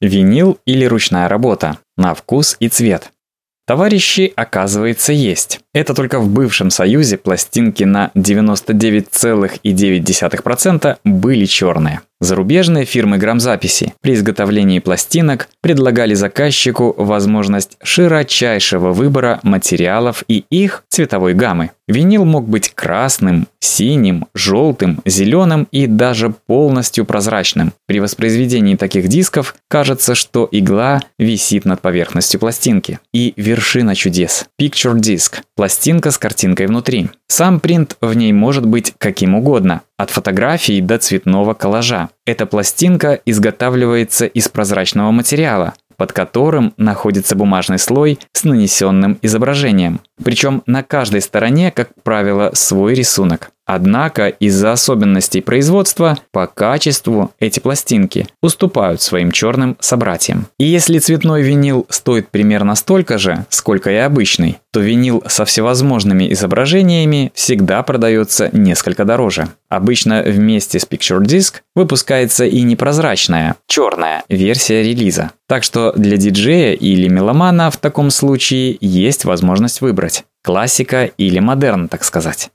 Винил или ручная работа. На вкус и цвет. Товарищи, оказывается, есть. Это только в бывшем Союзе пластинки на 99,9% были черные. Зарубежные фирмы грамзаписи при изготовлении пластинок предлагали заказчику возможность широчайшего выбора материалов и их цветовой гаммы. Винил мог быть красным, синим, желтым, зеленым и даже полностью прозрачным. При воспроизведении таких дисков кажется, что игла висит над поверхностью пластинки. И вершина чудес – Picture Disc – пластинка с картинкой внутри. Сам принт в ней может быть каким угодно, от фотографий до цветного коллажа. Эта пластинка изготавливается из прозрачного материала, под которым находится бумажный слой с нанесенным изображением. Причем на каждой стороне, как правило, свой рисунок. Однако из-за особенностей производства по качеству эти пластинки уступают своим черным собратьям. И если цветной винил стоит примерно столько же, сколько и обычный, то винил со всевозможными изображениями всегда продается несколько дороже. Обычно вместе с Picture Disc выпускается и непрозрачная, черная версия релиза. Так что для диджея или меломана в таком случае есть возможность выбрать. Классика или модерн, так сказать.